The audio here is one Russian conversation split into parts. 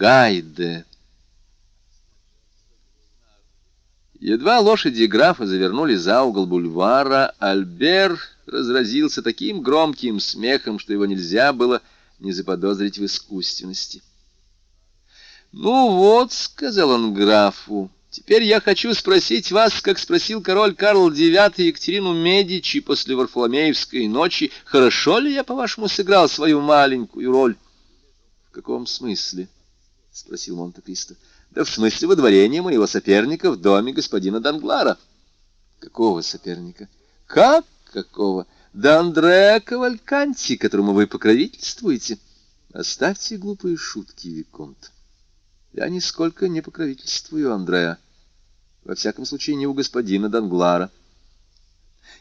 Гайде. Едва лошади графа завернули за угол бульвара, Альбер разразился таким громким смехом, что его нельзя было не заподозрить в искусственности. «Ну вот», — сказал он графу, — «теперь я хочу спросить вас, как спросил король Карл IX Екатерину Медичи после Варфоломеевской ночи, хорошо ли я, по-вашему, сыграл свою маленькую роль?» «В каком смысле?» — спросил Монте-Кристо. Да в смысле водворения моего соперника в доме господина Данглара. Какого соперника? Как какого? Да Андреа Кавальканти, которому вы покровительствуете. Оставьте глупые шутки, Виконт. Я нисколько не покровительствую Андреа. Во всяком случае, не у господина Данглара.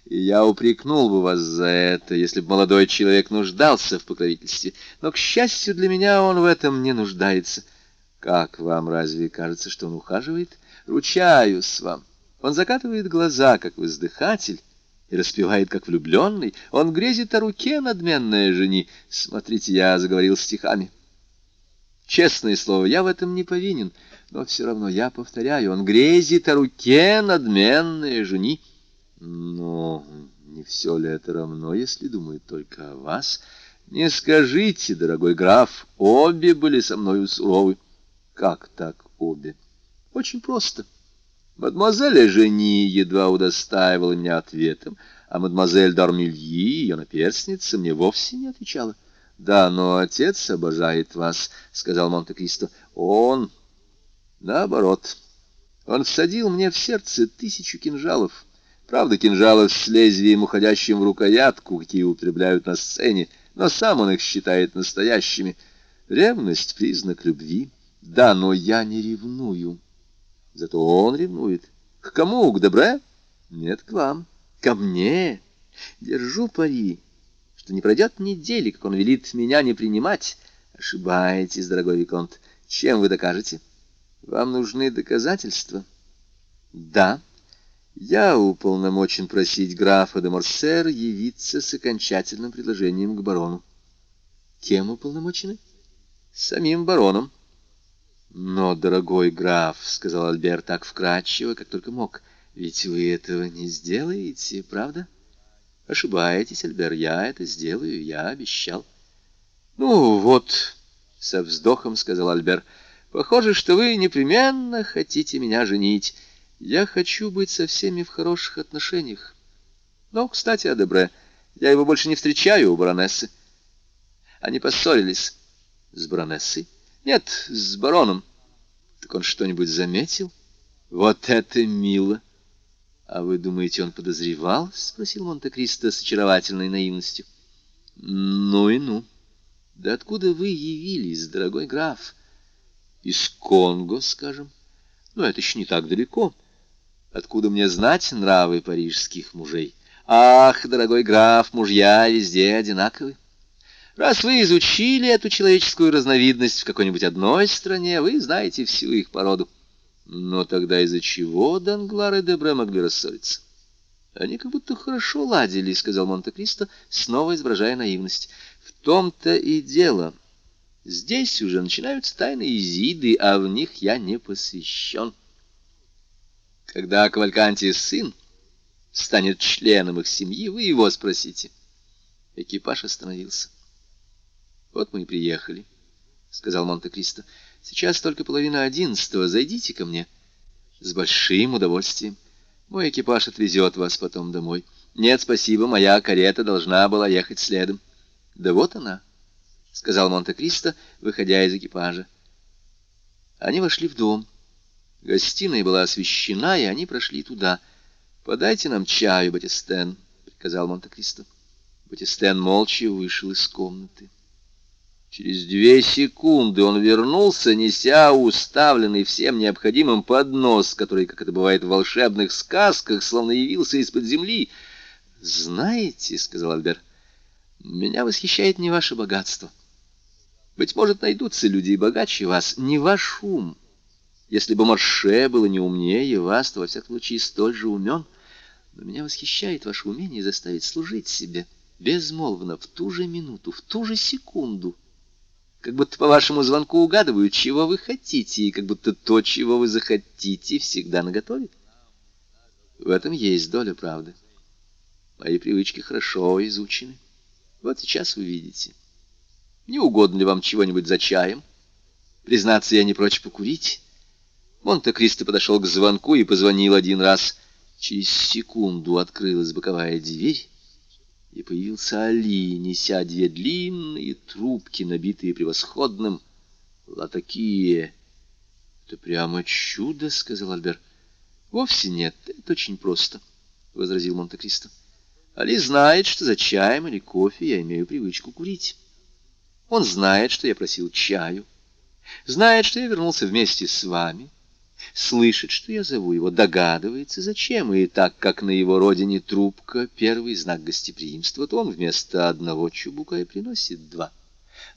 И я упрекнул бы вас за это, если бы молодой человек нуждался в покровительстве. Но, к счастью для меня, он в этом не нуждается. — как вам разве кажется, что он ухаживает? Ручаюсь вам. Он закатывает глаза, как воздыхатель, и распевает, как влюбленный. Он грезит о руке надменной жени. Смотрите, я заговорил стихами. Честное слово, я в этом не повинен, но все равно я повторяю, он грезит о руке надменной жени. Но не все ли это равно, если думает только о вас? Не скажите, дорогой граф, обе были со мною суровы. Как так обе? Очень просто. Мадемуазель Жени едва удостаивала меня ответом, а мадемуазель Дармильи, ее наперсница, мне вовсе не отвечала. «Да, но отец обожает вас», — сказал Монте-Кристо. «Он...» «Наоборот. Он всадил мне в сердце тысячу кинжалов. Правда, кинжалов с лезвием, уходящим в рукоятку, какие употребляют на сцене, но сам он их считает настоящими. Ревность — признак любви». Да, но я не ревную. Зато он ревнует. К кому? К Добре? Нет, к вам. Ко мне. Держу пари, что не пройдет недели, как он велит меня не принимать. Ошибаетесь, дорогой Виконт. Чем вы докажете? Вам нужны доказательства? Да. Я уполномочен просить графа де Морсер явиться с окончательным предложением к барону. Кем уполномочены? Самим бароном. «Но, дорогой граф, — сказал Альберт так вкратчиво, как только мог, — ведь вы этого не сделаете, правда?» «Ошибаетесь, Альбер, я это сделаю, я обещал». «Ну вот», — со вздохом сказал Альбер, — «похоже, что вы непременно хотите меня женить. Я хочу быть со всеми в хороших отношениях. Но, кстати, о Дебре, я его больше не встречаю у баронессы». Они поссорились с баронессой. Нет, с бароном. Так он что-нибудь заметил? Вот это мило! А вы думаете, он подозревал? Спросил Монте-Кристо с очаровательной наивностью. Ну и ну. Да откуда вы явились, дорогой граф? Из Конго, скажем. Ну, это еще не так далеко. Откуда мне знать нравы парижских мужей? Ах, дорогой граф, мужья везде одинаковы. Раз вы изучили эту человеческую разновидность в какой-нибудь одной стране, вы знаете всю их породу. Но тогда из-за чего Данглар и Дебре могли рассориться? Они как будто хорошо ладили, — сказал Монте-Кристо, снова изображая наивность. В том-то и дело. Здесь уже начинаются тайны Изиды, а в них я не посвящен. Когда Кавальканти сын станет членом их семьи, вы его спросите. Экипаж остановился. Вот мы и приехали, — сказал Монте-Кристо. — Сейчас только половина одиннадцатого. Зайдите ко мне. — С большим удовольствием. Мой экипаж отвезет вас потом домой. Нет, спасибо, моя карета должна была ехать следом. — Да вот она, — сказал Монте-Кристо, выходя из экипажа. Они вошли в дом. Гостиная была освещена, и они прошли туда. — Подайте нам чаю, Батистен, — приказал Монте-Кристо. Батистен молча вышел из комнаты. Через две секунды он вернулся, неся уставленный всем необходимым поднос, который, как это бывает в волшебных сказках, словно явился из-под земли. «Знаете, — сказал Альбер, — меня восхищает не ваше богатство. Быть может, найдутся люди и богаче вас, не ваш ум. Если бы Марше было не умнее вас, то, во всяком случае, столь же умен. Но меня восхищает ваше умение заставить служить себе безмолвно в ту же минуту, в ту же секунду» как будто по вашему звонку угадывают, чего вы хотите, и как будто то, чего вы захотите, всегда наготове. В этом есть доля правды. Мои привычки хорошо изучены. Вот сейчас вы видите. Не угодно ли вам чего-нибудь за чаем? Признаться, я не прочь покурить. Монте-Кристо подошел к звонку и позвонил один раз. Через секунду открылась боковая дверь, и появился Али, неся две длинные трубки, набитые превосходным латакие. «Это прямо чудо», — сказал Альбер. «Вовсе нет, это очень просто», — возразил Монте-Кристо. «Али знает, что за чаем или кофе я имею привычку курить. Он знает, что я просил чаю, знает, что я вернулся вместе с вами» слышит, что я зову его, догадывается, зачем, и так как на его родине трубка — первый знак гостеприимства, то он вместо одного чубука и приносит два.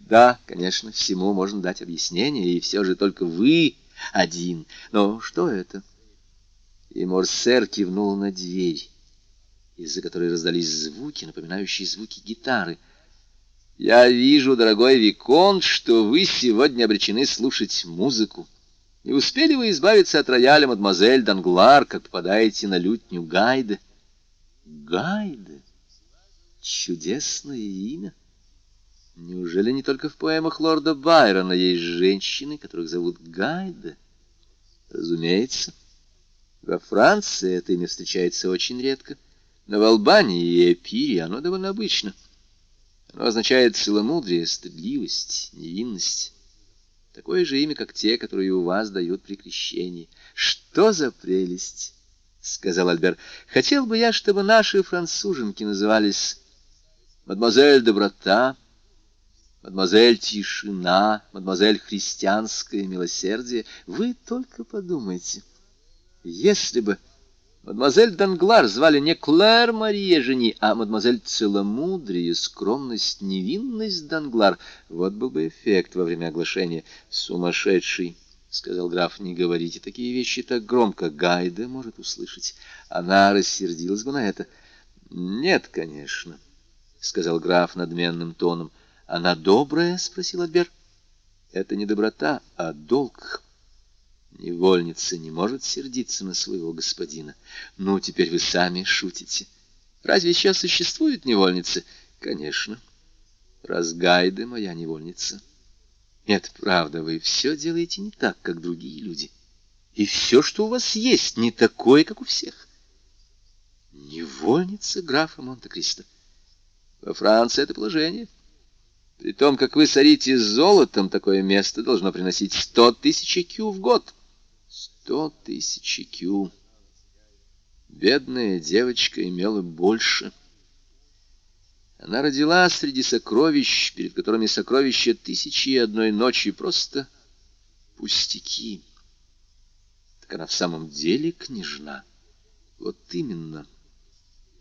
Да, конечно, всему можно дать объяснение, и все же только вы один. Но что это? И Морсер кивнул на дверь, из-за которой раздались звуки, напоминающие звуки гитары. «Я вижу, дорогой Виконт, что вы сегодня обречены слушать музыку. Не успели вы избавиться от рояля мадемуазель Данглар, как попадаете на лютню Гайде. Гайде? Чудесное имя. Неужели не только в поэмах лорда Байрона есть женщины, которых зовут Гайде? Разумеется. Во Франции это имя встречается очень редко, но в Албании и Эпире оно довольно обычно. Оно означает целомудрие, стыдливость, невинность. Такое же имя, как те, которые у вас дают при крещении. Что за прелесть! — сказал Альбер. — Хотел бы я, чтобы наши француженки назывались мадемуазель Доброта, мадемуазель Тишина, мадемуазель Христианское Милосердие. Вы только подумайте, если бы... Мадемуазель Данглар звали не Клэр Мария Жени, а мадемуазель Целомудрие, скромность, невинность Данглар. Вот был бы эффект во время оглашения. Сумасшедший, — сказал граф, — не говорите такие вещи так громко. Гайда может услышать. Она рассердилась бы на это. Нет, конечно, — сказал граф надменным тоном. Она добрая? — спросил Альбер. Это не доброта, а долг. Невольница не может сердиться на своего господина. Ну, теперь вы сами шутите. Разве сейчас существуют невольницы? Конечно. Разгайды моя невольница. Нет, правда, вы все делаете не так, как другие люди. И все, что у вас есть, не такое, как у всех. Невольница графа Монте-Кристо. Во Франции это положение. При том, как вы сорите золотом, такое место должно приносить сто тысяч кю в год. Сто тысяч кю. Бедная девочка имела больше. Она родила среди сокровищ, перед которыми сокровища тысячи и одной ночи, просто пустяки. Так она в самом деле княжна. Вот именно.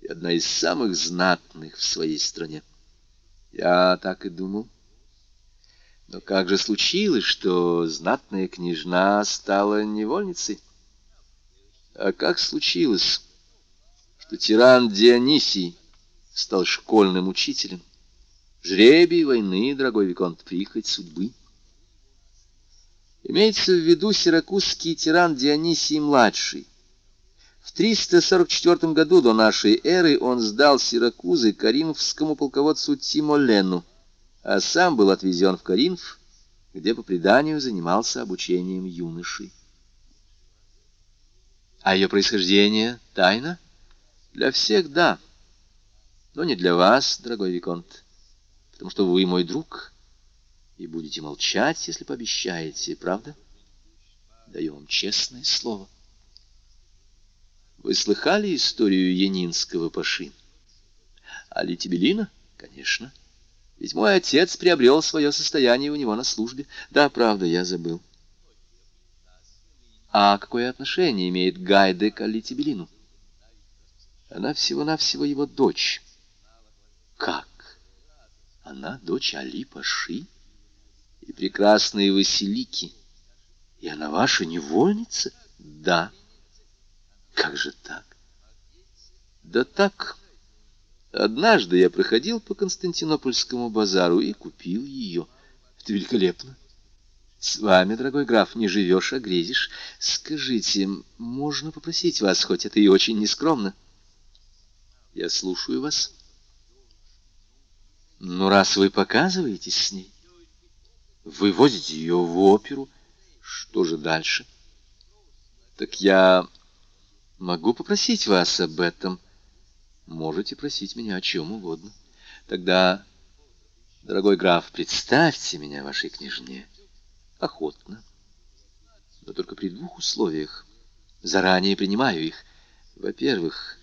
И одна из самых знатных в своей стране. Я так и думал. Но как же случилось, что знатная княжна стала невольницей? А как случилось, что тиран Дионисий стал школьным учителем? Жребий войны, дорогой Виконт, прихоть судьбы. Имеется в виду сиракузский тиран Дионисий-младший. В 344 году до нашей эры он сдал Сиракузы коринфскому полководцу Тимолену, а сам был отвезен в Коринф, где по преданию занимался обучением юношей. А ее происхождение — тайна? Для всех — да, но не для вас, дорогой Виконт, потому что вы мой друг, и будете молчать, если пообещаете, правда? Даю вам честное слово. Вы слыхали историю Янинского паши? А Литибелина? Конечно. — ведь мой отец приобрел свое состояние у него на службе. Да, правда, я забыл. А какое отношение имеет Гайде к Алитибелину? Она всего-навсего его дочь. Как? Она дочь Али Паши и прекрасной Василики. И она ваша невольница? Да. Как же так? Да так... Однажды я проходил по Константинопольскому базару и купил ее. Это великолепно. С вами, дорогой граф, не живешь, а грезишь. Скажите, можно попросить вас, хоть это и очень нескромно? Я слушаю вас. Ну, раз вы показываетесь с ней, вы возите ее в оперу, что же дальше? Так я могу попросить вас об этом. Можете просить меня о чем угодно. Тогда, дорогой граф, представьте меня вашей княжне. Охотно. Но только при двух условиях. Заранее принимаю их. Во-первых,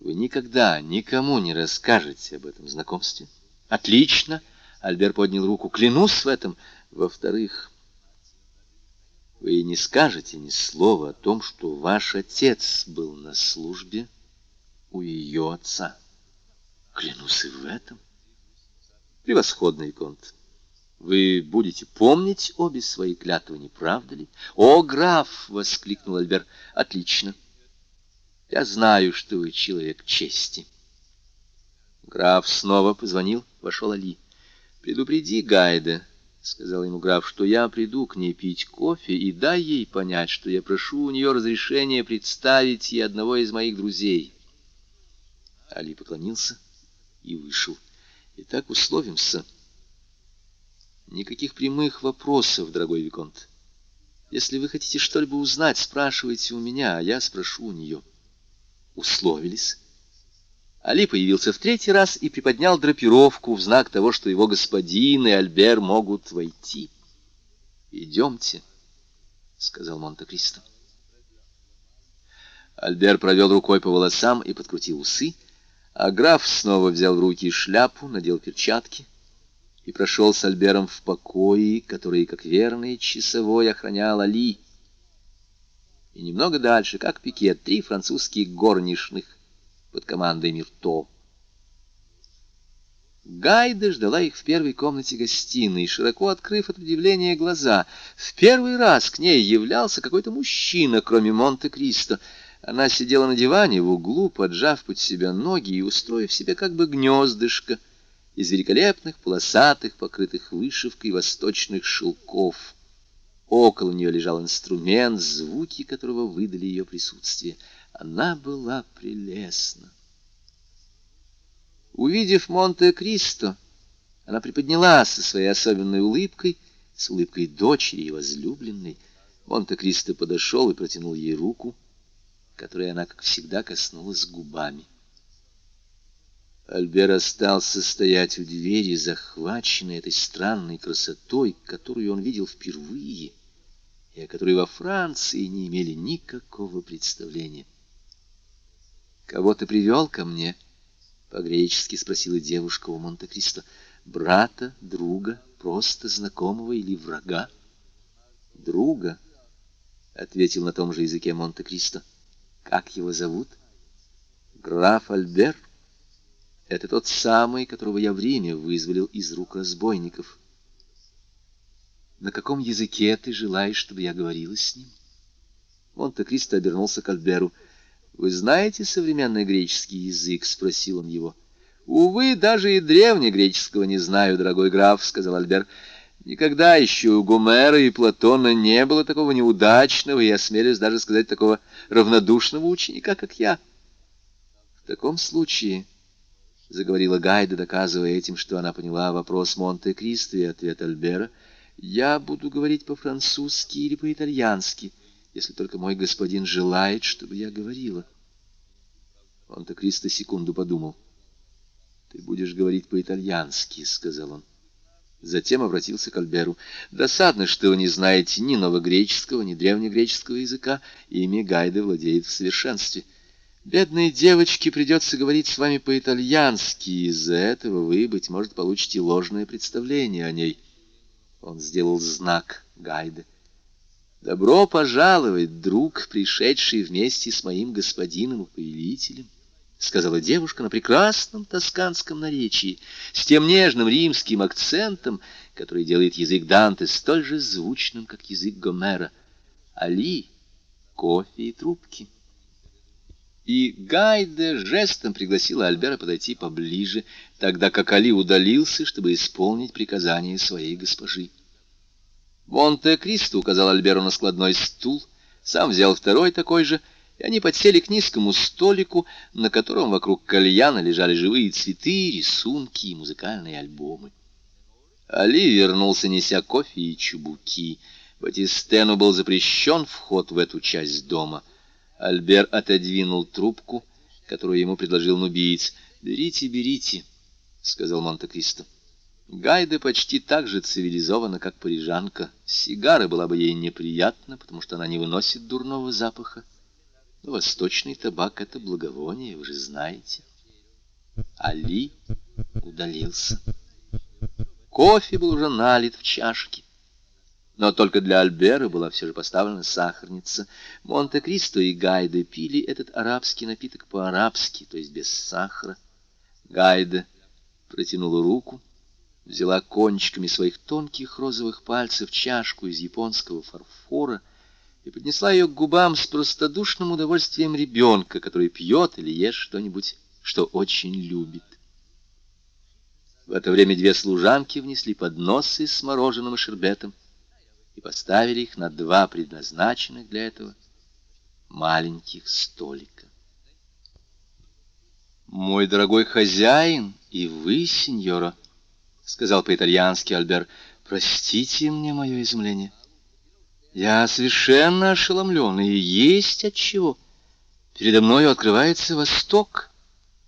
вы никогда никому не расскажете об этом знакомстве. Отлично. Альбер поднял руку. Клянусь в этом. Во-вторых, вы не скажете ни слова о том, что ваш отец был на службе у ее отца. Клянусь и в этом. Превосходный конт. Вы будете помнить обе свои клятвы, не правда ли? О, граф! — воскликнул Альбер. Отлично. Я знаю, что вы человек чести. Граф снова позвонил, вошел Али. Предупреди Гайда, — сказал ему граф, — что я приду к ней пить кофе и дай ей понять, что я прошу у нее разрешения представить ей одного из моих друзей. Али поклонился и вышел. Итак, условимся. Никаких прямых вопросов, дорогой Виконт. Если вы хотите что-либо узнать, спрашивайте у меня, а я спрошу у нее. Условились. Али появился в третий раз и приподнял драпировку в знак того, что его господин и Альбер могут войти. «Идемте», — сказал Монте-Кристо. Альбер провел рукой по волосам и подкрутил усы, а граф снова взял в руки шляпу, надел перчатки — и прошел с Альбером в покои, которые, как верный часовой, охранял Али. И немного дальше, как пикет, три французских горничных под командой Мирто. Гайда ждала их в первой комнате гостиной, широко открыв от удивления глаза. В первый раз к ней являлся какой-то мужчина, кроме Монте-Кристо. Она сидела на диване в углу, поджав под себя ноги и устроив себе как бы гнездышко — из великолепных полосатых, покрытых вышивкой восточных шелков. Около нее лежал инструмент, звуки которого выдали ее присутствие. Она была прелестна. Увидев Монте-Кристо, она приподнялась со своей особенной улыбкой, с улыбкой дочери и возлюбленной. Монте-Кристо подошел и протянул ей руку, которой она, как всегда, коснулась губами. Альбер остался стоять у двери, захваченный этой странной красотой, которую он видел впервые, и о которой во Франции не имели никакого представления. «Кого ты привел ко мне?» — по-гречески спросила девушка у Монте-Кристо. «Брата, друга, просто знакомого или врага?» «Друга», — ответил на том же языке Монте-Кристо. «Как его зовут?» «Граф Альбер». Это тот самый, которого я в Риме вызволил из рук разбойников. На каком языке ты желаешь, чтобы я говорила с ним? Монте-Кристо обернулся к Альберу. «Вы знаете современный греческий язык?» — спросил он его. «Увы, даже и древнегреческого не знаю, дорогой граф», — сказал Альбер. «Никогда еще у Гомера и Платона не было такого неудачного и, осмелюсь даже сказать, такого равнодушного ученика, как я». «В таком случае...» — заговорила Гайда, доказывая этим, что она поняла вопрос Монте-Кристо и ответ Альбера. «Я буду говорить по-французски или по-итальянски, если только мой господин желает, чтобы я говорила». Монте-Кристо секунду подумал. «Ты будешь говорить по-итальянски», — сказал он. Затем обратился к Альберу. «Досадно, что вы не знаете ни новогреческого, ни древнегреческого языка. Ими Гайда владеет в совершенстве». Бедной девочке придется говорить с вами по-итальянски, из-за этого вы, быть может, получите ложное представление о ней. Он сделал знак Гайде. «Добро пожаловать, друг, пришедший вместе с моим господином и повелителем», — сказала девушка на прекрасном тосканском наречии, с тем нежным римским акцентом, который делает язык Данте столь же звучным, как язык Гомера. «Али, кофе и трубки». И Гайде жестом пригласила Альбера подойти поближе, тогда как Али удалился, чтобы исполнить приказание своей госпожи. Монте-Кристо указал Альберу на складной стул, сам взял второй такой же, и они подсели к низкому столику, на котором вокруг кальяна лежали живые цветы, рисунки и музыкальные альбомы. Али вернулся, неся кофе и чубуки. Батистену был запрещен вход в эту часть дома — Альбер отодвинул трубку, которую ему предложил нубиец. «Берите, берите», — сказал Монте-Кристо. Гайда почти так же цивилизована, как парижанка. Сигара была бы ей неприятна, потому что она не выносит дурного запаха. Восточный табак — это благовоние, вы же знаете. Али удалился. Кофе был уже налит в чашки. Но только для Альбера была все же поставлена сахарница. Монте-Кристо и Гайде пили этот арабский напиток по-арабски, то есть без сахара. Гайде протянула руку, взяла кончиками своих тонких розовых пальцев чашку из японского фарфора и поднесла ее к губам с простодушным удовольствием ребенка, который пьет или ест что-нибудь, что очень любит. В это время две служанки внесли подносы с мороженым и шербетом, и поставили их на два предназначенных для этого маленьких столика. «Мой дорогой хозяин, и вы, сеньора», — сказал по-итальянски Альбер, — «простите мне мое изумление. Я совершенно ошеломлен, и есть от чего. Передо мною открывается Восток,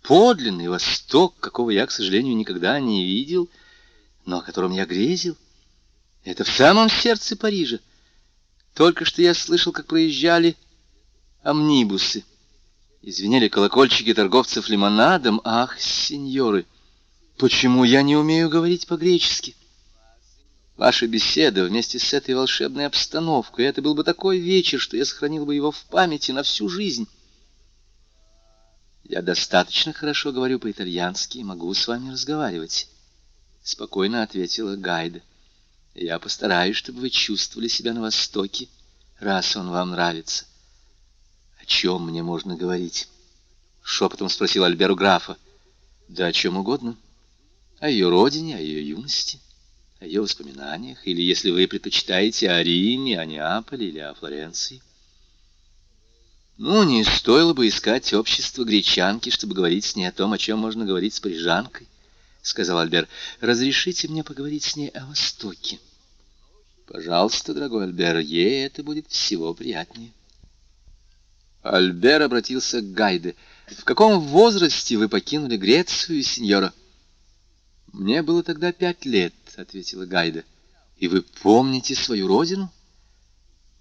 подлинный Восток, какого я, к сожалению, никогда не видел, но о котором я грезил. Это в самом сердце Парижа. Только что я слышал, как проезжали амнибусы. Извинели колокольчики торговцев лимонадом. Ах, сеньоры, почему я не умею говорить по-гречески? Ваша беседа вместе с этой волшебной обстановкой, это был бы такой вечер, что я сохранил бы его в памяти на всю жизнь. Я достаточно хорошо говорю по-итальянски и могу с вами разговаривать, — спокойно ответила Гайда. Я постараюсь, чтобы вы чувствовали себя на Востоке, раз он вам нравится. О чем мне можно говорить? Шепотом спросил Альберу графа. Да о чем угодно. О ее родине, о ее юности, о ее воспоминаниях, или, если вы предпочитаете, о Риме, о Неаполе или о Флоренции. Ну, не стоило бы искать общество гречанки, чтобы говорить с ней о том, о чем можно говорить с парижанкой. — сказал Альбер, — разрешите мне поговорить с ней о Востоке. Пожалуйста, дорогой Альбер, ей это будет всего приятнее. Альбер обратился к Гайде. «В каком возрасте вы покинули Грецию, сеньора?» «Мне было тогда пять лет», — ответила Гайда. «И вы помните свою родину?»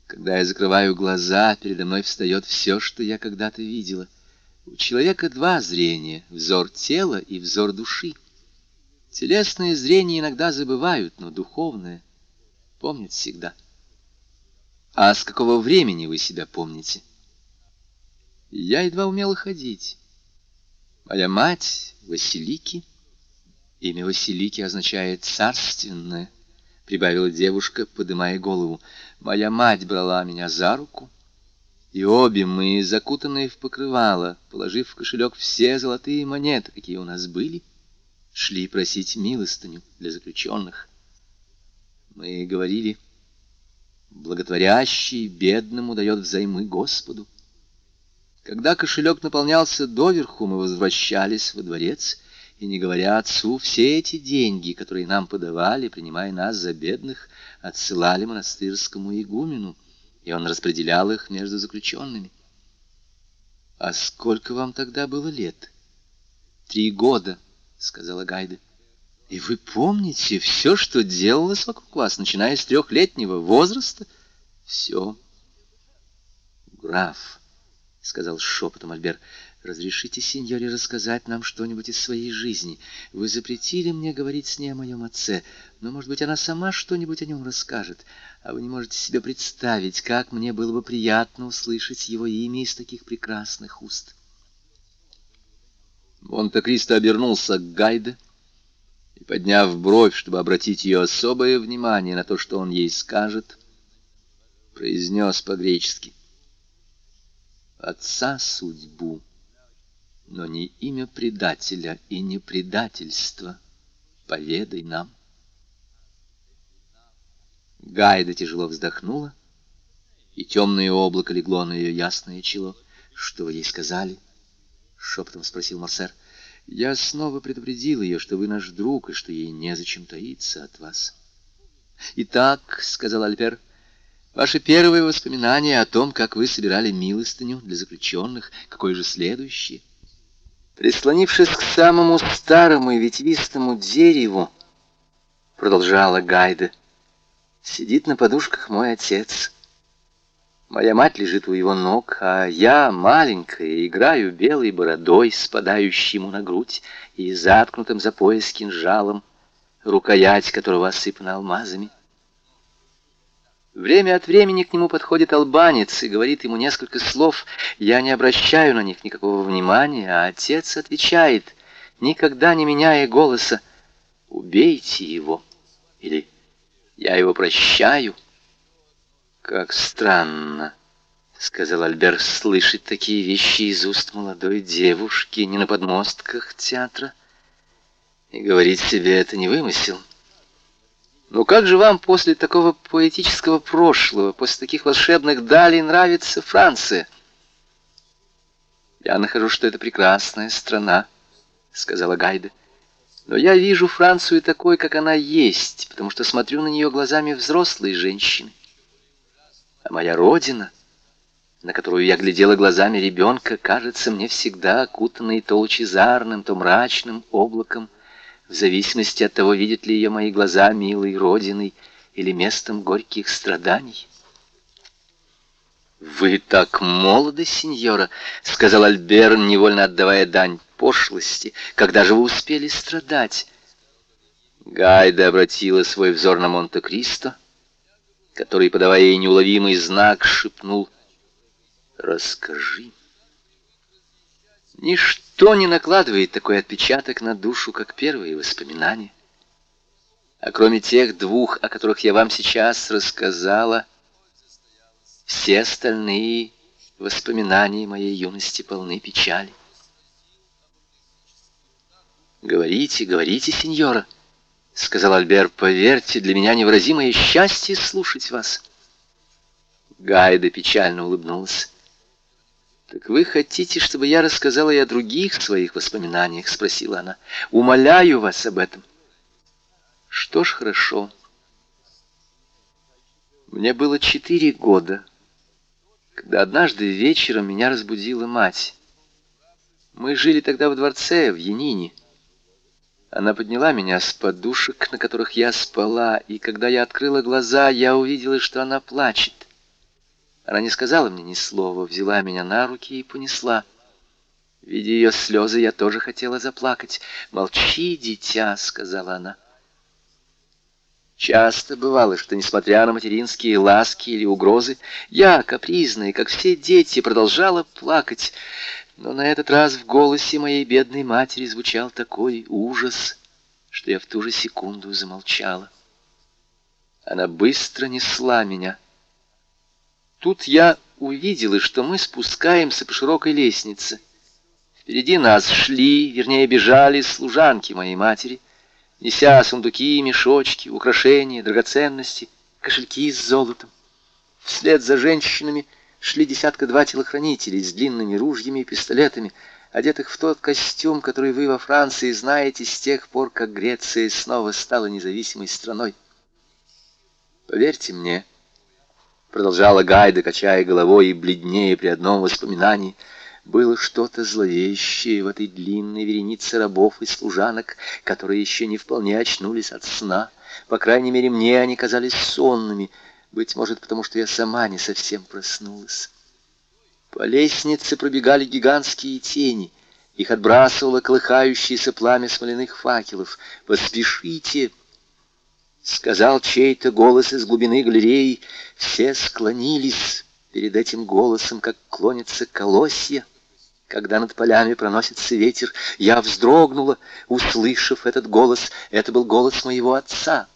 «Когда я закрываю глаза, передо мной встает все, что я когда-то видела. У человека два зрения — взор тела и взор души. Телесное зрение иногда забывают, но духовное помнят всегда. А с какого времени вы себя помните? Я едва умела ходить. Моя мать Василики, имя Василики означает «царственное», прибавила девушка, подымая голову. Моя мать брала меня за руку, и обе мы, закутанные в покрывало, положив в кошелек все золотые монеты, какие у нас были, — шли просить милостыню для заключенных. Мы говорили, благотворящий бедному дает взаймы Господу. Когда кошелек наполнялся доверху, мы возвращались во дворец, и, не говоря отцу, все эти деньги, которые нам подавали, принимая нас за бедных, отсылали монастырскому игумену, и он распределял их между заключенными. А сколько вам тогда было лет? Три года. — сказала Гайда. «И вы помните все, что делалось вокруг вас, начиная с трехлетнего возраста?» «Все». «Граф», — сказал шепотом Альбер, — «разрешите сеньоре рассказать нам что-нибудь из своей жизни. Вы запретили мне говорить с ней о моем отце, но, может быть, она сама что-нибудь о нем расскажет, а вы не можете себе представить, как мне было бы приятно услышать его имя из таких прекрасных уст». Монте-Кристо обернулся к Гайде и, подняв бровь, чтобы обратить ее особое внимание на то, что он ей скажет, произнес по-гречески. отца судьбу, но не имя предателя и не предательство. Поведай нам. Гайда тяжело вздохнула, и темное облако легло на ее ясное чело. «Что вы ей сказали?» — шепотом спросил Марсер. «Я снова предупредил ее, что вы наш друг, и что ей незачем таиться от вас». «Итак», — сказал Альбер, — «ваше первое воспоминание о том, как вы собирали милостыню для заключенных, какое же следующее?» Прислонившись к самому старому и ветвистому дереву, продолжала Гайда, сидит на подушках мой отец. Моя мать лежит у его ног, а я, маленькая, играю белой бородой, спадающей ему на грудь, и заткнутым за пояс кинжалом, рукоять которого осыпана алмазами. Время от времени к нему подходит албанец и говорит ему несколько слов. Я не обращаю на них никакого внимания, а отец отвечает, никогда не меняя голоса, «Убейте его» или «Я его прощаю». «Как странно», — сказал Альбер, — «слышать такие вещи из уст молодой девушки не на подмостках театра и говорить себе это не вымысел». «Ну как же вам после такого поэтического прошлого, после таких волшебных далей нравится Франция?» «Я нахожу, что это прекрасная страна», — сказала Гайда. «Но я вижу Францию такой, как она есть, потому что смотрю на нее глазами взрослой женщины. А моя родина, на которую я глядела глазами ребенка, кажется мне всегда окутанной то лучезарным, то мрачным облаком, в зависимости от того, видят ли ее мои глаза милой родиной или местом горьких страданий. «Вы так молоды, сеньора», — сказал Альбер, невольно отдавая дань пошлости. «Когда же вы успели страдать?» Гайда обратила свой взор на Монте-Кристо, который, подавая ей неуловимый знак, шепнул «Расскажи». Ничто не накладывает такой отпечаток на душу, как первые воспоминания. А кроме тех двух, о которых я вам сейчас рассказала, все остальные воспоминания моей юности полны печали. Говорите, говорите, сеньора, —— сказал Альбер, — поверьте, для меня невыразимое счастье слушать вас. Гайда печально улыбнулась. «Так вы хотите, чтобы я рассказала и о других своих воспоминаниях?» — спросила она. «Умоляю вас об этом». «Что ж, хорошо. Мне было четыре года, когда однажды вечером меня разбудила мать. Мы жили тогда в дворце в Янине. Она подняла меня с подушек, на которых я спала, и когда я открыла глаза, я увидела, что она плачет. Она не сказала мне ни слова, взяла меня на руки и понесла. Видя ее слезы, я тоже хотела заплакать. «Молчи, дитя», — сказала она. Часто бывало, что, несмотря на материнские ласки или угрозы, я, капризная, как все дети, продолжала плакать. Но на этот раз в голосе моей бедной матери звучал такой ужас, что я в ту же секунду замолчала. Она быстро несла меня. Тут я увидела, что мы спускаемся по широкой лестнице. Впереди нас шли, вернее, бежали служанки моей матери, неся сундуки, мешочки, украшения, драгоценности, кошельки с золотом. Вслед за женщинами шли десятка-два телохранителей с длинными ружьями и пистолетами, одетых в тот костюм, который вы во Франции знаете с тех пор, как Греция снова стала независимой страной. Поверьте мне, продолжала Гайда, качая головой и бледнее при одном воспоминании, было что-то зловещее в этой длинной веренице рабов и служанок, которые еще не вполне очнулись от сна. По крайней мере, мне они казались сонными — быть может, потому что я сама не совсем проснулась. По лестнице пробегали гигантские тени. Их отбрасывало колыхающееся пламя смоляных факелов. «Поспешите!» — сказал чей-то голос из глубины галереи. Все склонились перед этим голосом, как клонится колосья. Когда над полями проносится ветер, я вздрогнула, услышав этот голос. Это был голос моего отца.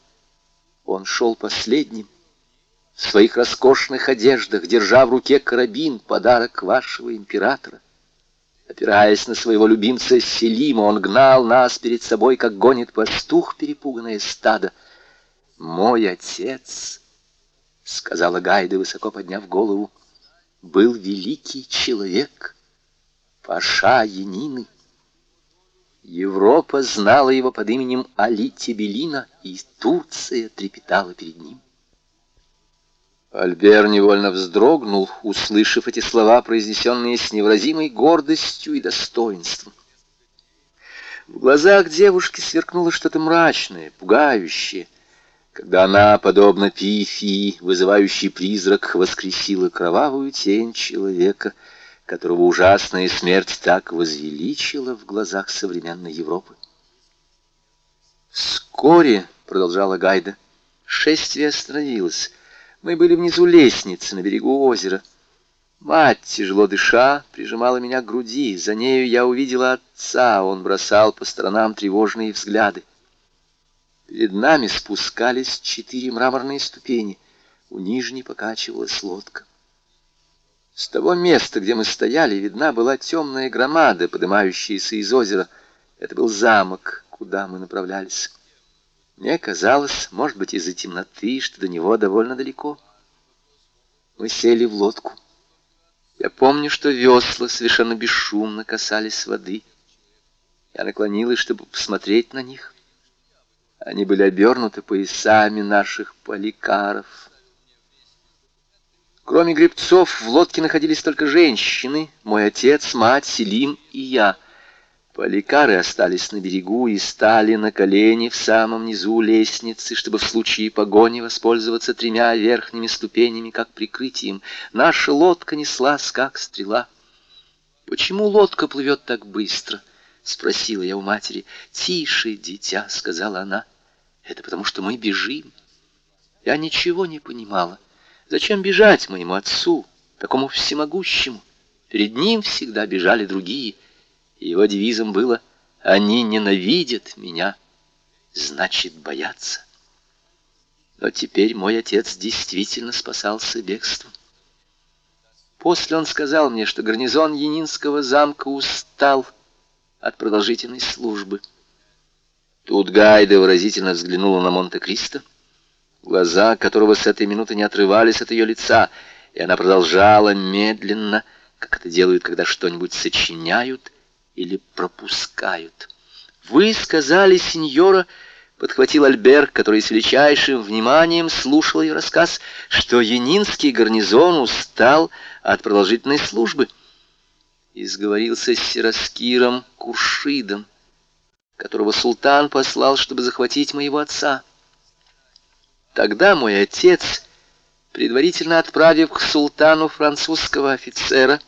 Он шел последним в своих роскошных одеждах, держа в руке карабин, подарок вашего императора. Опираясь на своего любимца Селима, он гнал нас перед собой, как гонит пастух перепуганное стадо. «Мой отец», — сказала Гайда, высоко подняв голову, — «был великий человек, Паша Янины. Европа знала его под именем Али Тебелина, и Турция трепетала перед ним. Альбер невольно вздрогнул, услышав эти слова, произнесенные с невыразимой гордостью и достоинством. В глазах девушки сверкнуло что-то мрачное, пугающее, когда она, подобно Пифии, вызывающий призрак, воскресила кровавую тень человека, которого ужасная смерть так возвеличила в глазах современной Европы. «Вскоре», — продолжала Гайда, — «шествие остановилось». Мы были внизу лестницы на берегу озера. Мать, тяжело дыша, прижимала меня к груди. За нею я увидела отца. Он бросал по сторонам тревожные взгляды. Перед нами спускались четыре мраморные ступени. У нижней покачивалась лодка. С того места, где мы стояли, видна была темная громада, поднимающаяся из озера. Это был замок, куда мы направлялись. Мне казалось, может быть, из-за темноты, что до него довольно далеко. Мы сели в лодку. Я помню, что весла совершенно бесшумно касались воды. Я наклонилась, чтобы посмотреть на них. Они были обернуты поясами наших поликаров. Кроме гребцов, в лодке находились только женщины, мой отец, мать, Селим и я — Поликары остались на берегу и стали на колени в самом низу лестницы, чтобы в случае погони воспользоваться тремя верхними ступенями как прикрытием. Наша лодка неслась, как стрела. «Почему лодка плывет так быстро?» — спросила я у матери. «Тише, дитя», — сказала она. «Это потому, что мы бежим». Я ничего не понимала. Зачем бежать моему отцу, такому всемогущему? Перед ним всегда бежали другие — его девизом было «Они ненавидят меня, значит, боятся». Но теперь мой отец действительно спасался бегством. После он сказал мне, что гарнизон Янинского замка устал от продолжительной службы. Тут Гайда выразительно взглянула на Монте-Кристо, глаза которого с этой минуты не отрывались от ее лица, и она продолжала медленно, как это делают, когда что-нибудь сочиняют, или пропускают. «Вы сказали, сеньора...» — подхватил Альбер, который с величайшим вниманием слушал ее рассказ, что Янинский гарнизон устал от продолжительной службы. И сговорился с Сираскиром Куршидом, которого султан послал, чтобы захватить моего отца. Тогда мой отец, предварительно отправив к султану французского офицера,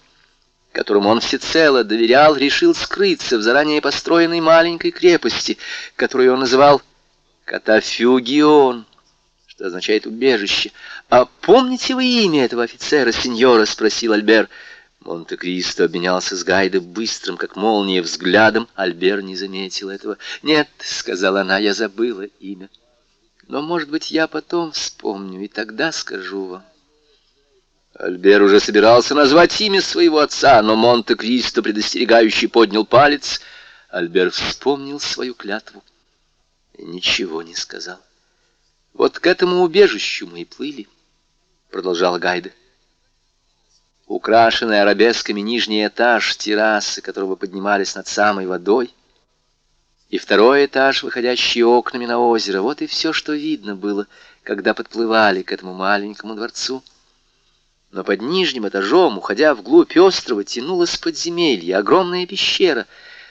которому он всецело доверял, решил скрыться в заранее построенной маленькой крепости, которую он называл Катафюгион, что означает «убежище». «А помните вы имя этого офицера, сеньора?» — спросил Альбер. Монте-Кристо обменялся с Гайдо быстрым, как молния, взглядом. Альбер не заметил этого. «Нет», — сказала она, — «я забыла имя. Но, может быть, я потом вспомню, и тогда скажу вам». Альбер уже собирался назвать имя своего отца, но Монте-Кристо предостерегающий поднял палец. Альбер вспомнил свою клятву и ничего не сказал. «Вот к этому убежищу мы и плыли», — продолжала Гайда. Украшенный арабесками нижний этаж террасы, которого поднимались над самой водой, и второй этаж, выходящий окнами на озеро, вот и все, что видно было, когда подплывали к этому маленькому дворцу. Но под нижним этажом, уходя вглубь острова, тянулась подземелье, огромная пещера.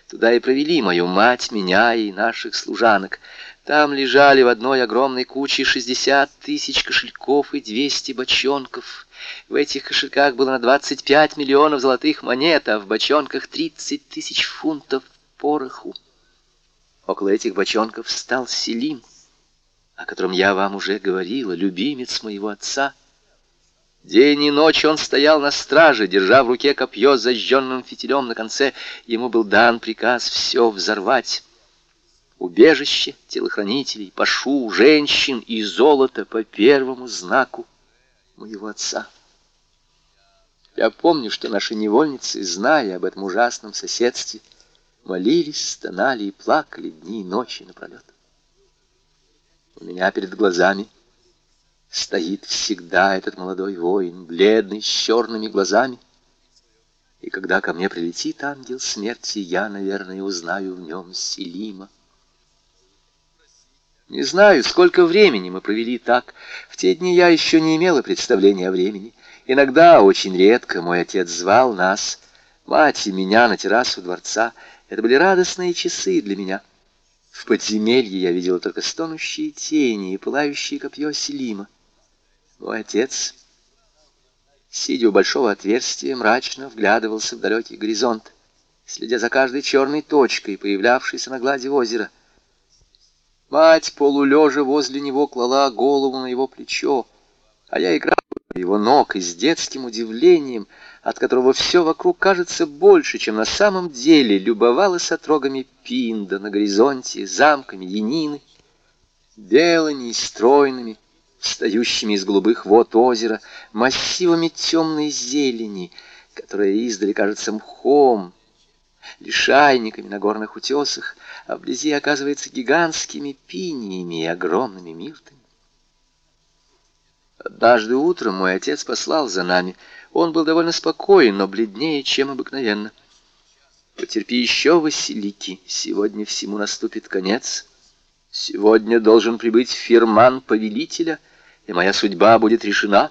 Туда и провели мою мать, меня и наших служанок. Там лежали в одной огромной куче шестьдесят тысяч кошельков и двести бочонков. В этих кошельках было на двадцать пять миллионов золотых монет, а в бочонках тридцать тысяч фунтов пороху. Около этих бочонков стал Селим, о котором я вам уже говорила, любимец моего отца — День и ночь он стоял на страже, держа в руке копье с зажженным фитилем на конце. Ему был дан приказ все взорвать. Убежище, телохранителей, пашу, женщин и золото по первому знаку моего отца. Я помню, что наши невольницы, зная об этом ужасном соседстве, молились, стонали и плакали дни и ночи напролет. У меня перед глазами стоит всегда этот молодой воин, бледный, с черными глазами, и когда ко мне прилетит ангел смерти, я, наверное, узнаю в нем Селима. Не знаю, сколько времени мы провели так. В те дни я еще не имела представления о времени. Иногда, очень редко, мой отец звал нас, мать и меня, на террасу дворца. Это были радостные часы для меня. В подземелье я видела только стонущие тени и пылающие копье Селима. Мой отец сидя у большого отверстия, мрачно вглядывался в далекий горизонт, следя за каждой черной точкой, появлявшейся на глади озера. Мать, полулежа возле него, клала голову на его плечо, а я играл его ног и с детским удивлением, от которого все вокруг кажется больше, чем на самом деле, любовалась отрогами пинда на горизонте, замками янины, белыми и стройными, встающими из голубых вод озера, массивами темной зелени, которая издали кажется мхом, лишайниками на горных утесах, а вблизи оказывается гигантскими пиниями и огромными миртами. Однажды утром мой отец послал за нами. Он был довольно спокоен, но бледнее, чем обыкновенно. «Потерпи еще, Василики, сегодня всему наступит конец. Сегодня должен прибыть фирман повелителя» и моя судьба будет решена.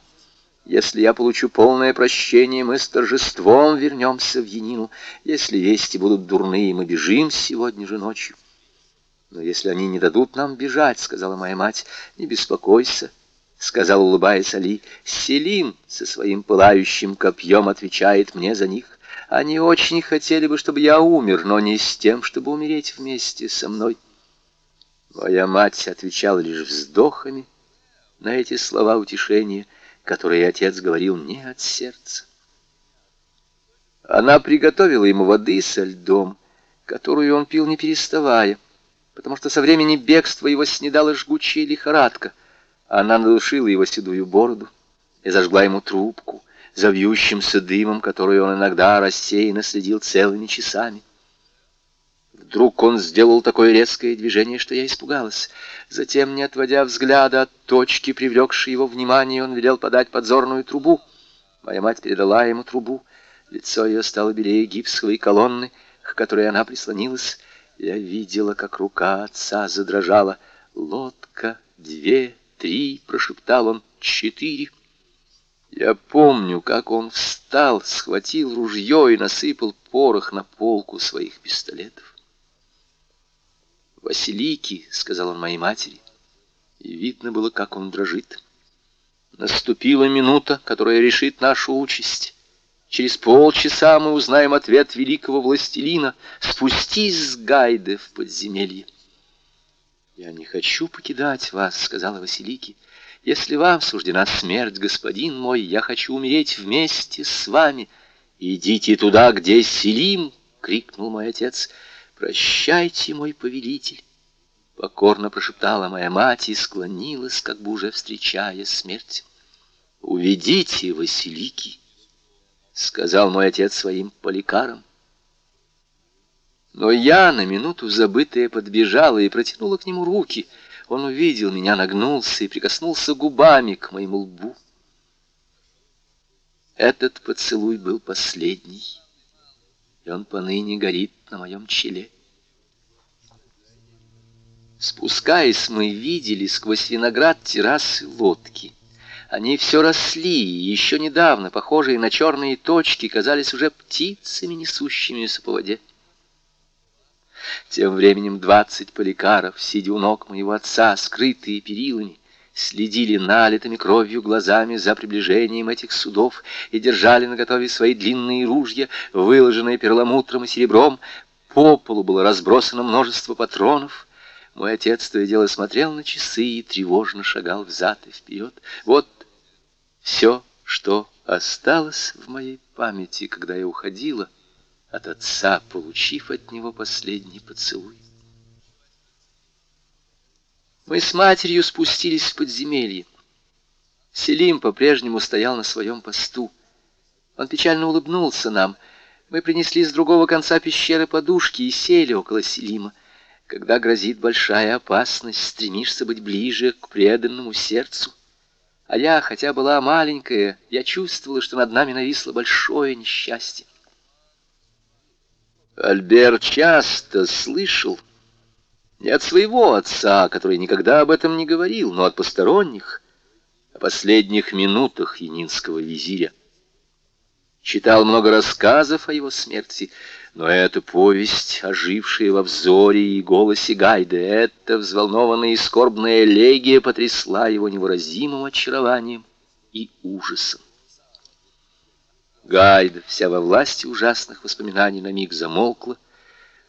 Если я получу полное прощение, мы с торжеством вернемся в Янину. Если вести будут дурные, мы бежим сегодня же ночью. Но если они не дадут нам бежать, — сказала моя мать, — не беспокойся, — сказал, улыбаясь Али. Селим со своим пылающим копьем отвечает мне за них. Они очень хотели бы, чтобы я умер, но не с тем, чтобы умереть вместе со мной. Моя мать отвечала лишь вздохами, — на эти слова утешения, которые отец говорил не от сердца. Она приготовила ему воды со льдом, которую он пил не переставая, потому что со времени бегства его снедала жгучая лихорадка. Она надушила его седую бороду и зажгла ему трубку, завьющимся дымом, который он иногда рассеянно следил целыми часами. Вдруг он сделал такое резкое движение, что я испугалась. Затем, не отводя взгляда от точки, привлекшей его внимание, он велел подать подзорную трубу. Моя мать передала ему трубу. Лицо ее стало белее гипсовой колонны, к которой она прислонилась. Я видела, как рука отца задрожала. «Лодка, две, три», — прошептал он, — «четыре». Я помню, как он встал, схватил ружье и насыпал порох на полку своих пистолетов. «Василики», — сказал он моей матери, и видно было, как он дрожит. Наступила минута, которая решит нашу участь. Через полчаса мы узнаем ответ великого властелина. Спустись с Гайды в подземелье. «Я не хочу покидать вас», — сказала Василики. «Если вам суждена смерть, господин мой, я хочу умереть вместе с вами. Идите туда, где Селим!» — крикнул мой отец. «Прощайте, мой повелитель!» Покорно прошептала моя мать и склонилась, как бы уже встречая смерть. «Уведите Василики!» — сказал мой отец своим поликарам. Но я, на минуту забытая, подбежала и протянула к нему руки. Он увидел меня, нагнулся и прикоснулся губами к моему лбу. Этот поцелуй был последний и он поныне горит на моем челе. Спускаясь, мы видели сквозь виноград террасы лодки. Они все росли, и еще недавно, похожие на черные точки, казались уже птицами, несущимися по воде. Тем временем двадцать поликаров, сидя у ног моего отца, скрытые перилами, следили налитыми кровью глазами за приближением этих судов и держали наготове свои длинные ружья, выложенные перламутром и серебром. По полу было разбросано множество патронов. Мой отец то и дело смотрел на часы и тревожно шагал взад и вперед. Вот все, что осталось в моей памяти, когда я уходила от отца, получив от него последний поцелуй. Мы с матерью спустились в подземелье. Селим по-прежнему стоял на своем посту. Он печально улыбнулся нам. Мы принесли с другого конца пещеры подушки и сели около Селима. Когда грозит большая опасность, стремишься быть ближе к преданному сердцу. А я, хотя была маленькая, я чувствовала, что над нами нависло большое несчастье. Альбер часто слышал, не от своего отца, который никогда об этом не говорил, но от посторонних, о последних минутах янинского визиря. Читал много рассказов о его смерти, но эта повесть, ожившая во взоре и голосе Гайда, эта взволнованная и скорбная элегия потрясла его невыразимым очарованием и ужасом. Гайда, вся во власти ужасных воспоминаний, на миг замолкла.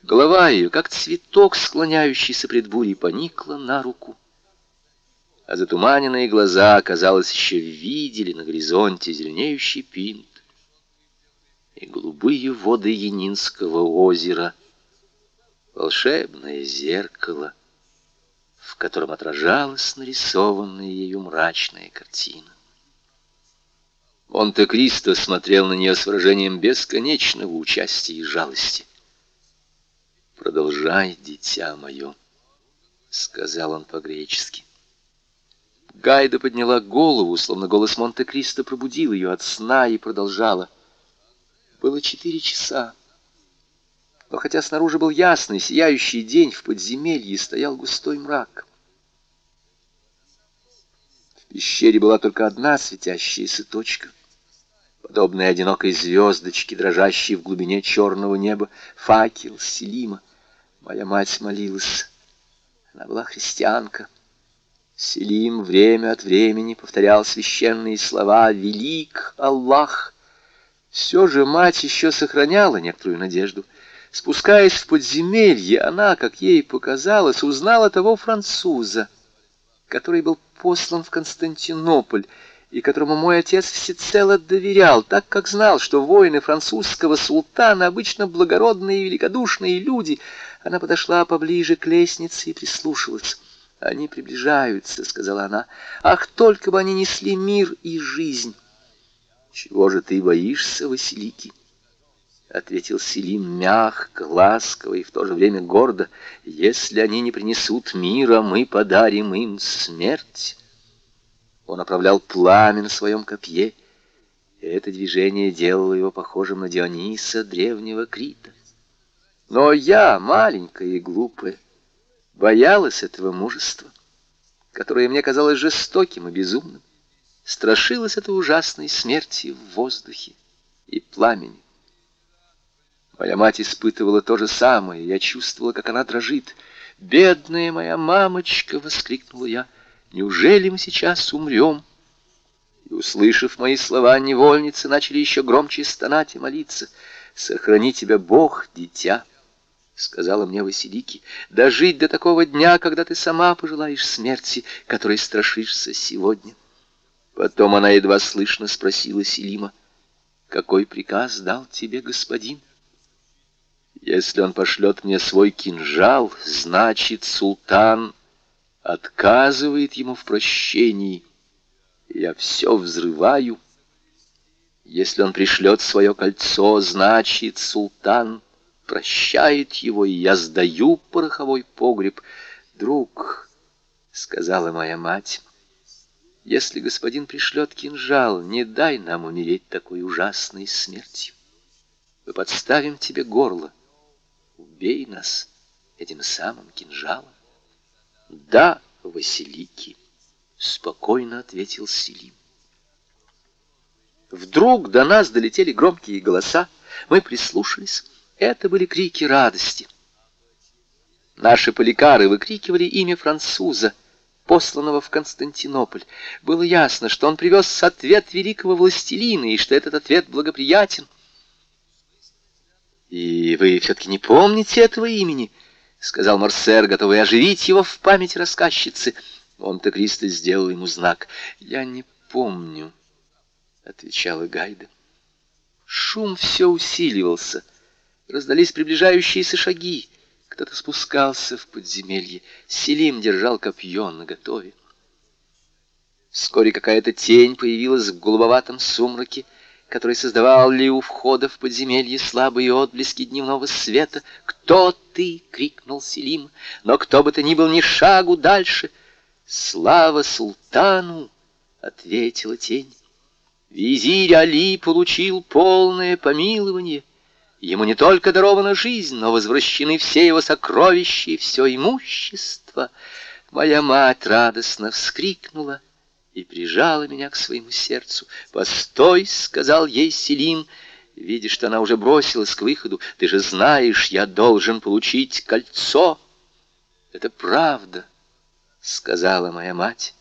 Голова ее, как цветок, склоняющийся пред бурей, поникла на руку. А затуманенные глаза, казалось, еще видели на горизонте зеленеющий пинт и голубые воды Янинского озера, волшебное зеркало, в котором отражалась нарисованная ею мрачная картина. Монте-Кристо смотрел на нее с выражением бесконечного участия и жалости. «Продолжай, дитя мое», — сказал он по-гречески. Гайда подняла голову, словно голос Монте-Кристо пробудил ее от сна и продолжала — было четыре часа. Но хотя снаружи был ясный, сияющий день, в подземелье стоял густой мрак. В пещере была только одна светящаяся точка, подобная одинокой звездочке, дрожащей в глубине черного неба, факел Селима. Моя мать молилась. Она была христианка. Селим время от времени повторял священные слова «Велик Аллах!» Все же мать еще сохраняла некоторую надежду. Спускаясь в подземелье, она, как ей показалось, узнала того француза, который был послан в Константинополь, и которому мой отец всецело доверял, так как знал, что воины французского султана обычно благородные и великодушные люди. Она подошла поближе к лестнице и прислушалась. «Они приближаются», — сказала она. «Ах, только бы они несли мир и жизнь!» «Чего же ты боишься, Василики?» — ответил Селим мягко, ласково и в то же время гордо. «Если они не принесут мира, мы подарим им смерть». Он направлял пламя на своем копье, и это движение делало его похожим на Диониса древнего Крита. Но я, маленькая и глупая, боялась этого мужества, которое мне казалось жестоким и безумным страшилась этой ужасной смерти в воздухе и пламени. Моя мать испытывала то же самое, я чувствовала, как она дрожит. «Бедная моя мамочка!» — воскликнула я. «Неужели мы сейчас умрем?» И, услышав мои слова, невольницы начали еще громче стонать и молиться. «Сохрани тебя Бог, дитя!» — сказала мне Василики. «Дожить до такого дня, когда ты сама пожелаешь смерти, которой страшишься сегодня». Потом она едва слышно спросила Селима, «Какой приказ дал тебе господин?» «Если он пошлет мне свой кинжал, значит, султан отказывает ему в прощении. Я все взрываю. Если он пришлет свое кольцо, значит, султан прощает его, и я сдаю пороховой погреб. Друг, — сказала моя мать, — если господин пришлет кинжал, не дай нам умереть такой ужасной смертью. Мы подставим тебе горло. Убей нас этим самым кинжалом. Да, Василики, спокойно ответил Селим. Вдруг до нас долетели громкие голоса. Мы прислушались. Это были крики радости. Наши поликары выкрикивали имя француза — посланного в Константинополь. Было ясно, что он привез ответ великого властелина, и что этот ответ благоприятен. «И вы все-таки не помните этого имени?» — сказал Морсер, готовый оживить его в память рассказчицы. Монте-Кристо сделал ему знак. «Я не помню», — отвечала Гайда. Шум все усиливался. Раздались приближающиеся шаги. Кто-то спускался в подземелье. Селим держал копье наготове. Вскоре какая-то тень появилась в голубоватом сумраке, который создавал ли у входа в подземелье слабые отблески дневного света. «Кто ты?» — крикнул Селим. «Но кто бы ты ни был, ни шагу дальше!» «Слава султану!» — ответила тень. Визирь Али получил полное помилование. Ему не только дарована жизнь, но возвращены все его сокровища и все имущество. Моя мать радостно вскрикнула и прижала меня к своему сердцу. «Постой!» — сказал ей Селим, видя, что она уже бросилась к выходу. «Ты же знаешь, я должен получить кольцо!» «Это правда!» — сказала моя мать.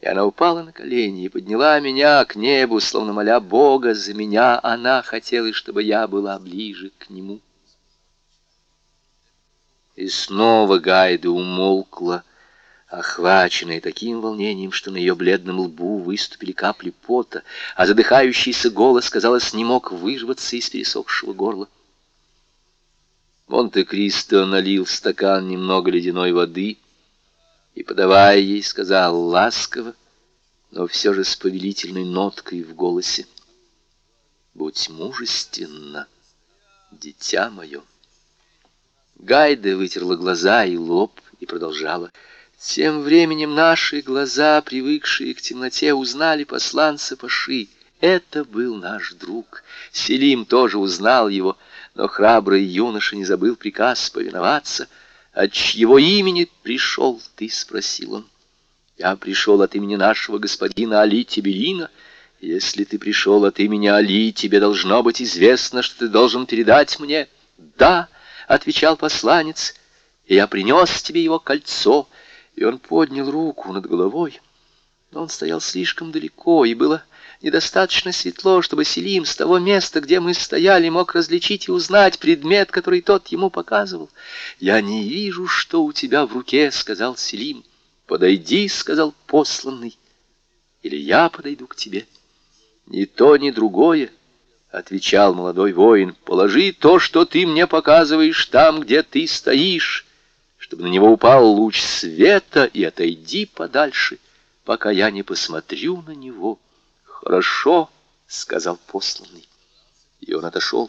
И она упала на колени и подняла меня к небу, словно моля Бога за меня. Она хотела, чтобы я была ближе к нему. И снова Гайда умолкла, охваченная таким волнением, что на ее бледном лбу выступили капли пота, а задыхающийся голос, казалось, не мог вырваться из пересохшего горла. Монте-Кристо налил стакан немного ледяной воды — и, подавая ей, сказал ласково, но все же с повелительной ноткой в голосе. «Будь мужественна, дитя мое». Гайда вытерла глаза и лоб и продолжала. Тем временем наши глаза, привыкшие к темноте, узнали посланца Паши. Это был наш друг. Селим тоже узнал его, но храбрый юноша не забыл приказ повиноваться — «От чьего имени пришел ты?» — спросил он. «Я пришел от имени нашего господина Али Тиберина. Если ты пришел от имени Али, тебе должно быть известно, что ты должен передать мне». «Да», — отвечал посланец, — «я принес тебе его кольцо». И он поднял руку над головой. Но он стоял слишком далеко, и было недостаточно светло, чтобы Селим с того места, где мы стояли, мог различить и узнать предмет, который тот ему показывал. «Я не вижу, что у тебя в руке», — сказал Селим. «Подойди», — сказал посланный, — «или я подойду к тебе». «Ни то, ни другое», — отвечал молодой воин, — «положи то, что ты мне показываешь там, где ты стоишь» чтобы на него упал луч света, и отойди подальше, пока я не посмотрю на него». «Хорошо», — сказал посланный. И он отошел,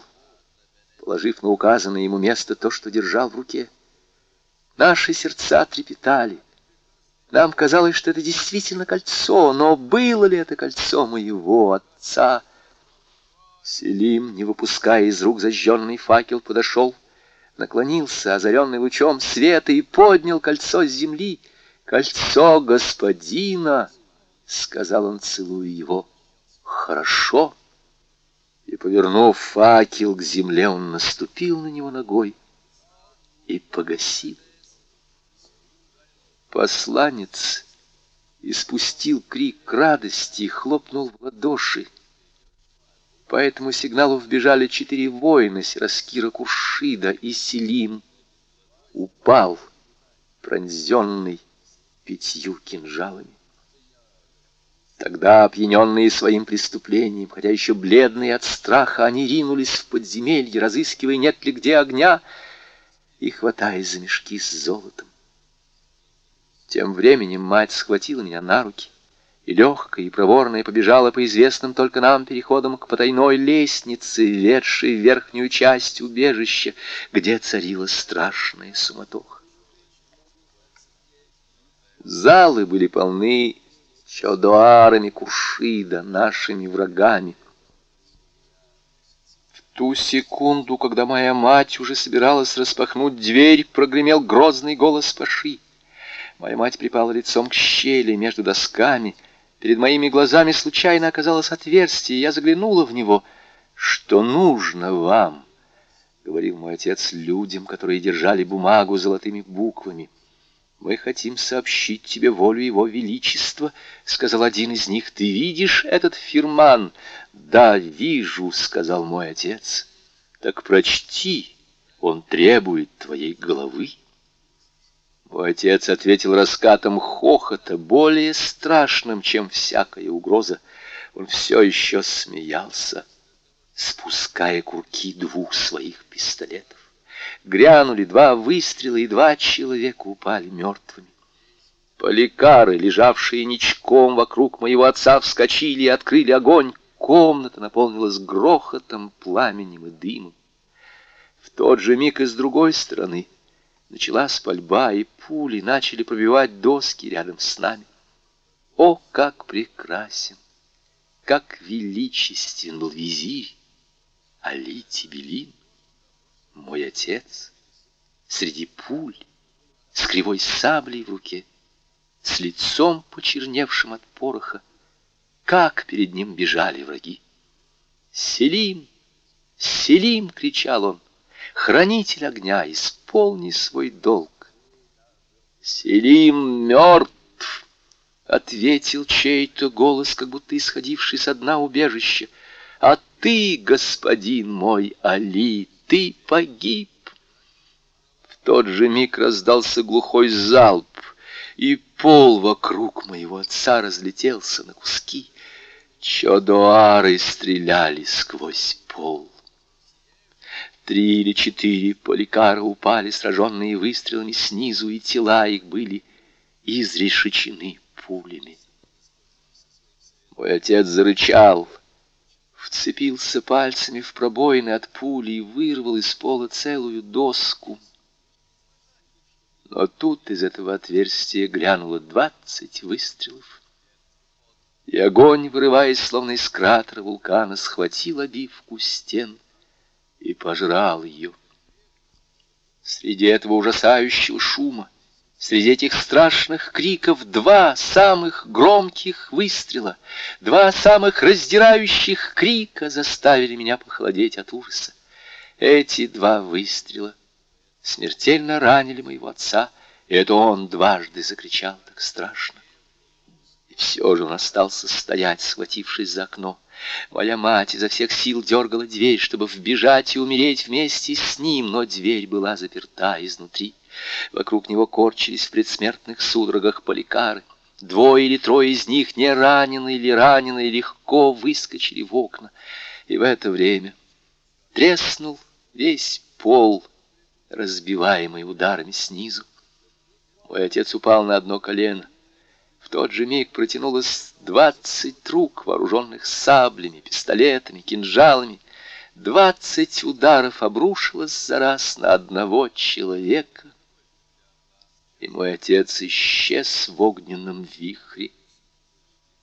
положив на указанное ему место то, что держал в руке. Наши сердца трепетали. Нам казалось, что это действительно кольцо, но было ли это кольцо моего отца? Селим, не выпуская из рук зажженный факел, подошел, наклонился, озаренный лучом света, и поднял кольцо с земли. «Кольцо господина!» — сказал он, целуя его хорошо. И, повернув факел к земле, он наступил на него ногой и погасил. Посланец испустил крик радости и хлопнул в ладоши. По этому сигналу вбежали четыре воина Сираскира Куршида, и Селим упал, пронзенный пятью кинжалами. Тогда, опьяненные своим преступлением, хотя еще бледные от страха, они ринулись в подземелье, разыскивая нет ли где огня, и хватаясь за мешки с золотом. Тем временем мать схватила меня на руки, и легкая, и проворная побежала по известным только нам переходам к потайной лестнице, ведшей в верхнюю часть убежища, где царила страшная суматоха. Залы были полны чодуарами Куршида, нашими врагами. В ту секунду, когда моя мать уже собиралась распахнуть дверь, прогремел грозный голос Паши. Моя мать припала лицом к щели между досками. Перед моими глазами случайно оказалось отверстие, и я заглянула в него. «Что нужно вам?» — говорил мой отец людям, которые держали бумагу золотыми буквами. «Мы хотим сообщить тебе волю его величества», — сказал один из них. «Ты видишь этот фирман?» «Да, вижу», — сказал мой отец. «Так прочти, он требует твоей головы». Мой отец ответил раскатом хохота, более страшным, чем всякая угроза. Он все еще смеялся, спуская курки двух своих пистолетов. Грянули два выстрела, и два человека упали мертвыми. Поликары, лежавшие ничком вокруг моего отца, вскочили и открыли огонь. Комната наполнилась грохотом, пламенем и дымом. В тот же миг и с другой стороны началась пальба, и пули начали пробивать доски рядом с нами. О, как прекрасен, как величествен был визирь Али Тибелин, мой отец, среди пуль, с кривой саблей в руке с лицом почерневшим от пороха, как перед ним бежали враги. «Селим! Селим!» — кричал он. «Хранитель огня, исполни свой долг!» «Селим мертв!» — ответил чей-то голос, как будто исходивший со дна убежища. «А ты, господин мой Али, ты погиб!» В тот же миг раздался глухой залп, и пол вокруг моего отца разлетелся на куски. Чодоары стреляли сквозь пол. Три или четыре поликара упали, сраженные выстрелами снизу, и тела их были изрешечены пулями. Мой отец зарычал, вцепился пальцами в пробоины от пули и вырвал из пола целую доску — но тут из этого отверстия глянуло двадцать выстрелов. И огонь, вырываясь, словно из кратера вулкана, схватил обивку стен и пожрал ее. Среди этого ужасающего шума, среди этих страшных криков два самых громких выстрела, два самых раздирающих крика заставили меня похолодеть от ужаса. Эти два выстрела смертельно ранили моего отца, и это он дважды закричал так страшно. И все же он остался стоять, схватившись за окно. Моя мать изо всех сил дергала дверь, чтобы вбежать и умереть вместе с ним, но дверь была заперта изнутри. Вокруг него корчились в предсмертных судорогах поликары. Двое или трое из них, не раненые или раненые, легко выскочили в окна. И в это время треснул весь пол, разбиваемый ударами снизу. Мой отец упал на одно колено. Тот же миг протянулось двадцать рук, вооруженных саблями, пистолетами, кинжалами. Двадцать ударов обрушилось за раз на одного человека. И мой отец исчез в огненном вихре,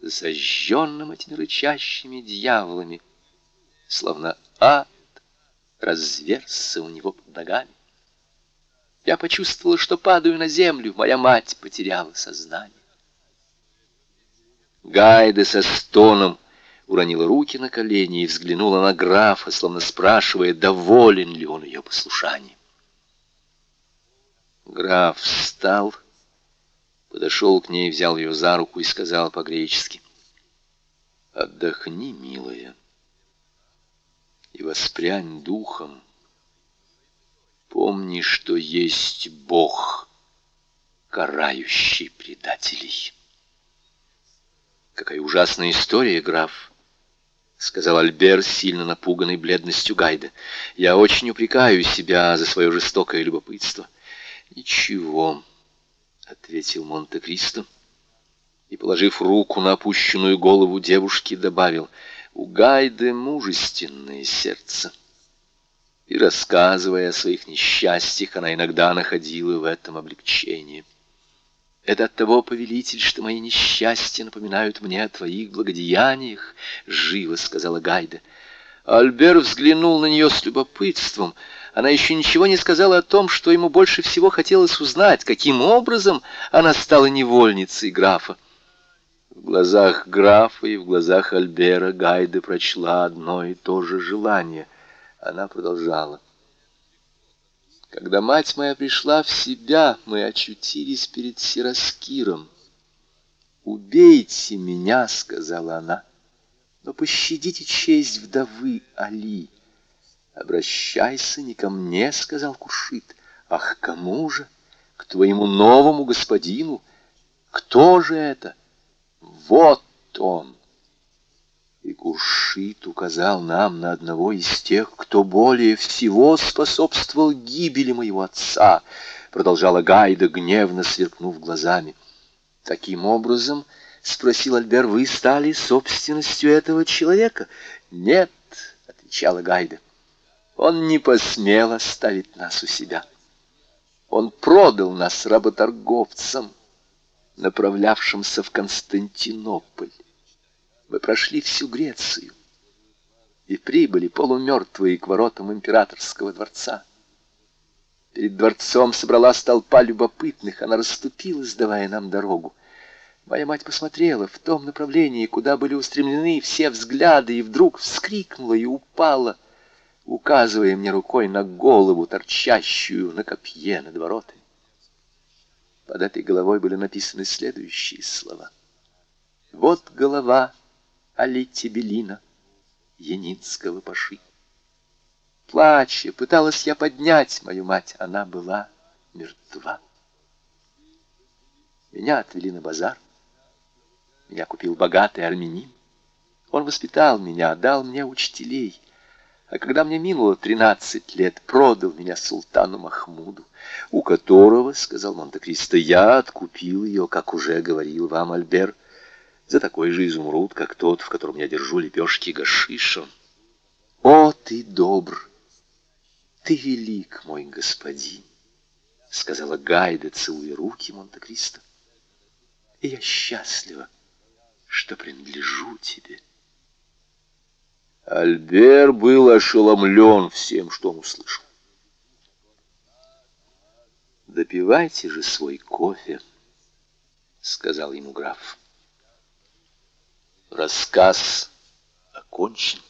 зажженным этими рычащими дьяволами, словно ад разверзся у него под ногами. Я почувствовала, что падаю на землю. Моя мать потеряла сознание. Гайда со стоном уронила руки на колени и взглянула на графа, словно спрашивая, доволен ли он ее послушанием. Граф встал, подошел к ней, взял ее за руку и сказал по-гречески, «Отдохни, милая, и воспрянь духом». Помни, что есть Бог, карающий предателей. Какая ужасная история, граф, — сказал Альбер, сильно напуганный бледностью Гайда. Я очень упрекаю себя за свое жестокое любопытство. Ничего, — ответил Монте-Кристо и, положив руку на опущенную голову девушки, добавил, — у Гайды мужественное сердце. — и, рассказывая о своих несчастьях, она иногда находила в этом облегчение. «Это от того, повелитель, что мои несчастья напоминают мне о твоих благодеяниях», — живо сказала Гайда. Альбер взглянул на нее с любопытством. Она еще ничего не сказала о том, что ему больше всего хотелось узнать, каким образом она стала невольницей графа. В глазах графа и в глазах Альбера Гайда прочла одно и то же желание — она продолжала. Когда мать моя пришла в себя, мы очутились перед Сираскиром. «Убейте меня», — сказала она, — «но пощадите честь вдовы Али». «Обращайся не ко мне», — сказал Кушит. «Ах, кому же? К твоему новому господину? Кто же это?» «Вот он!» И Куршит указал нам на одного из тех, кто более всего способствовал гибели моего отца, продолжала Гайда, гневно сверкнув глазами. Таким образом, спросил Альбер, вы стали собственностью этого человека? Нет, отвечала Гайда. Он не посмел оставить нас у себя. Он продал нас работорговцам, направлявшимся в Константинополь. Мы прошли всю Грецию и прибыли полумертвые к воротам императорского дворца. Перед дворцом собралась толпа любопытных, она расступилась, давая нам дорогу. Моя мать посмотрела в том направлении, куда были устремлены все взгляды, и вдруг вскрикнула и упала, указывая мне рукой на голову, торчащую на копье над воротами. Под этой головой были написаны следующие слова. «Вот голова Алити Белина, Янинского паши». Плача, пыталась я поднять мою мать. Она была мертва. Меня отвели на базар. Меня купил богатый армянин. Он воспитал меня, дал мне учителей. А когда мне минуло тринадцать лет, продал меня султану Махмуду, у которого, — сказал Монте-Кристо, — я откупил ее, как уже говорил вам Альбер, за такой же изумруд, как тот, в котором я держу лепешки гашиша. О, ты добр! «Ты велик, мой господин», — сказала Гайда, целуя руки Монте-Кристо. «И я счастлива, что принадлежу тебе». Альбер был ошеломлен всем, что он услышал. «Допивайте же свой кофе», — сказал ему граф. Рассказ окончен.